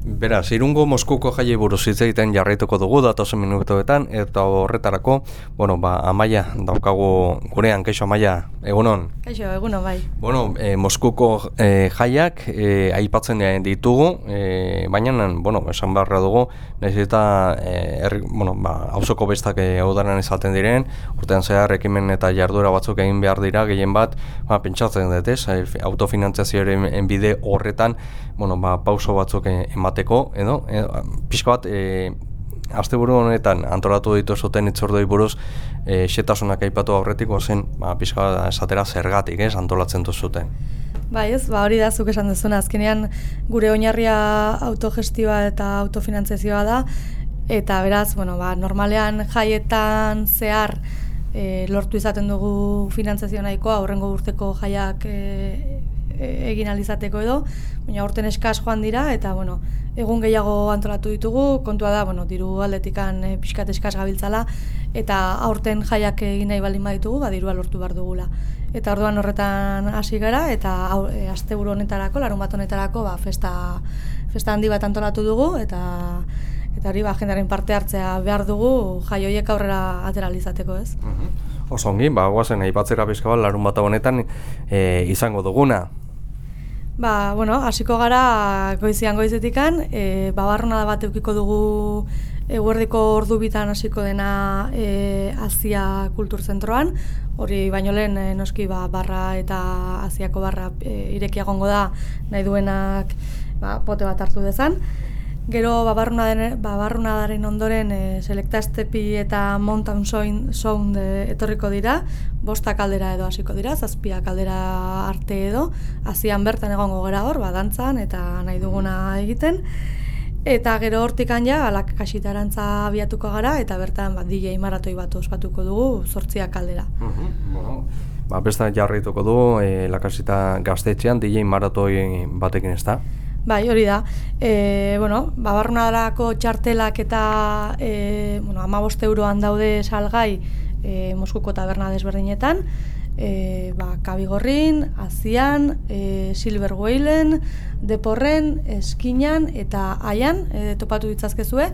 Beraz, irungo Moskuko jai buruz hitz egiten jarraituko dugu datozen minutuetan eta horretarako, bueno, ba, amaia daukagu gurean, kaixo amaia, egunon? Kaixo, egunon, bai. Bueno, e, Moskuko e, jaiak e, aipatzen ditugu, e, baina, bueno, esan beharra dugu, nahiz eta, e, er, bueno, ba, hausoko bestak e, udaran izaten diren, urtean zehar ekimen eta jarduera batzuk egin behar dira, gehien bat, ba, pentsatzen dut, ez, autofinantziazioaren bide horretan, bueno, ba, pauso batzuk ematen emateko, edo, edo pixka bat, e, asteburu honetan antolatu ditu zuten itzordoi buruz e, xetasunak aipatu aurretik, zen, ba, pixka esatera zergatik, ez, antolatzen du zuten. Bai ez, ba, hori da zuk esan duzuna, azkenean gure oinarria autogestioa eta autofinantzazioa da, eta beraz, bueno, ba, normalean jaietan zehar e, lortu izaten dugu finantzazio nahikoa, horrengo urteko jaiak e, egin alizateko edo, baina aurten eskaz joan dira, eta bueno, egun gehiago antolatu ditugu, kontua da, bueno, diru aldetikan e, pixkat eskaz gabiltzala, eta aurten jaiak egin nahi baldin baditugu, ba, dirua lortu behar dugula. Eta orduan horretan hasi gara, eta e, aste honetarako, larun bat honetarako, ba, festa, festa handi bat antolatu dugu, eta eta hori ba, jendaren parte hartzea behar dugu jai horiek aurrera ateralizateko ez. Mm Oso ongi, ba, guazen, aipatzera bizka larun bat honetan e, izango duguna. Ba, bueno, hasiko gara goizian goizetikan, e, babarrona bat eukiko dugu eguerdiko ordu bitan hasiko dena e, Asia Kulturzentroan, hori baino lehen e, noski ba, barra eta Asiako barra e, irekiagongo da nahi duenak ba, pote bat hartu dezan. Gero babarruna daren ondoren e, Selecta Estepi eta Mountain Sound e, etorriko dira, bosta kaldera edo hasiko dira, zazpia kaldera arte edo, hasian bertan egongo gara hor, badantzan eta nahi duguna egiten. Eta gero hortikan ja, alak kasitarantza abiatuko gara, eta bertan ba, DJ maratoi bat ospatuko dugu, sortzia kaldera. bueno. Ba, besta jarrituko du, e, lakasita gaztetxean, DJ maratoi batekin ez da? Bai, hori da. E, bueno, babarrunadarako txartelak eta e, bueno, amaboste euroan daude salgai e, Moskuko taberna desberdinetan. E, ba, Kabigorrin, Azian, e, Silver Whalen, Deporren, Eskinan eta Aian e, topatu ditzazkezue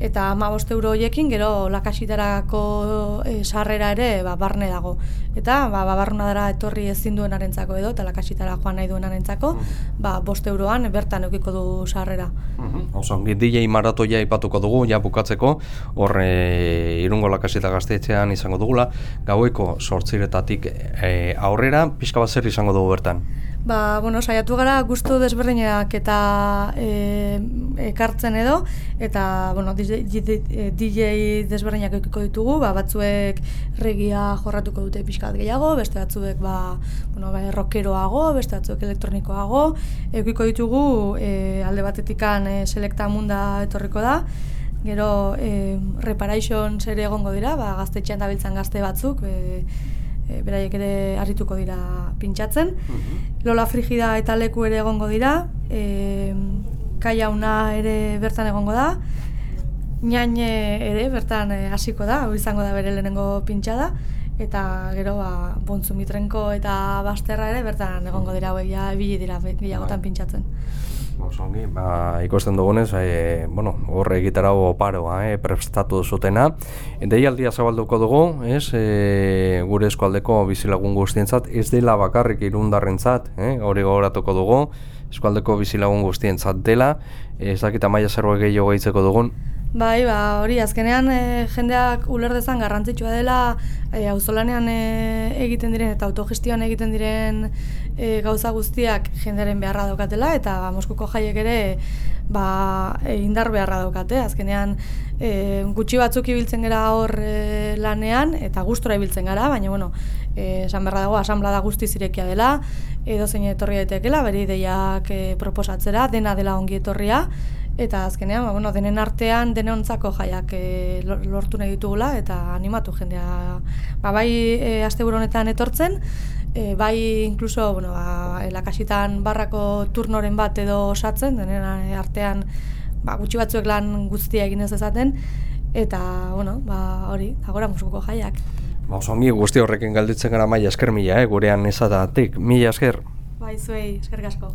eta ama euro horiekin gero lakasitarako e, sarrera ere ba, barne dago. Eta ba, babarruna dara etorri ezin duen arentzako edo, eta lakasitara joan nahi duen arentzako, mm ba, boste euroan bertan eukiko du sarrera. Mm -hmm. DJ maratoia ipatuko dugu, ja bukatzeko, hor e, irungo lakasita gaztetxean izango dugula, gaueko sortziretatik e, aurrera, pixka bat zer izango dugu bertan? Ba, bueno, saiatu gara gustu desberdinak eta e, ekartzen edo eta bueno, DJ, DJ desberdinak ekiko ditugu, ba, batzuek regia jorratuko dute pixkat gehiago, beste batzuek ba, bueno, ba, rockeroago, beste batzuek elektronikoago, ekiko ditugu e, alde batetikan e, selecta munda etorriko da, gero e, reparation ere egongo dira, ba, gaztetxean dabiltzan gazte batzuk, e, e, beraiek ere harrituko dira pintxatzen. Mhm. Lola frigida eta leku ere egongo dira, e, kaiauna ere bertan egongo da, Nain ere bertan e, hasiko da, hau izango da bere lehenengo pintxada, eta gero ba, bontzumitrenko eta basterra ere bertan egongo dira, ja, ebili dira gehiagotan bai. pintxatzen. Osongi, ba, ikusten dugunez, e, bueno, horre egitara oparoa, e, prestatu zutena. Dei aldia zabalduko dugu, ez, e, gure eskualdeko bizilagun guztientzat, ez dela bakarrik irundarrentzat, e, hori gogoratuko dugu, eskualdeko bizilagun guztientzat dela, ez dakita maia zerbait gehiago gaitzeko dugun, Bai, ba, hori, azkenean e, jendeak uler dezan garrantzitsua dela e, auzolanean e, egiten diren eta autogestioan egiten diren e, gauza guztiak jendearen beharra daukatela eta ba, Moskuko jaiek ere ba, e, indar beharra daukate. Azkenean e, gutxi batzuk ibiltzen gara hor e, lanean eta gustora ibiltzen gara, baina bueno, esan beharra dago asamblea guzti zirekia dela, edo zein etorri daitekeela, bere ideiak e, proposatzera, dena dela ongi etorria, Eta azkenean, ba, bueno, denen artean denontzako jaiak e, lortu nahi ditugula eta animatu jendea. Ba, bai e, aste honetan etortzen, e, bai inkluso bueno, ba, lakasitan barrako turnoren bat edo osatzen, denen artean ba, gutxi batzuek lan guztia egin ez dezaten, eta bueno, ba, hori, agora musuko jaiak. Ba, oso mi guzti horrekin galditzen gara maia esker mila, eh, gurean ezadatik. Mila esker. Bai, zuei, esker gasko.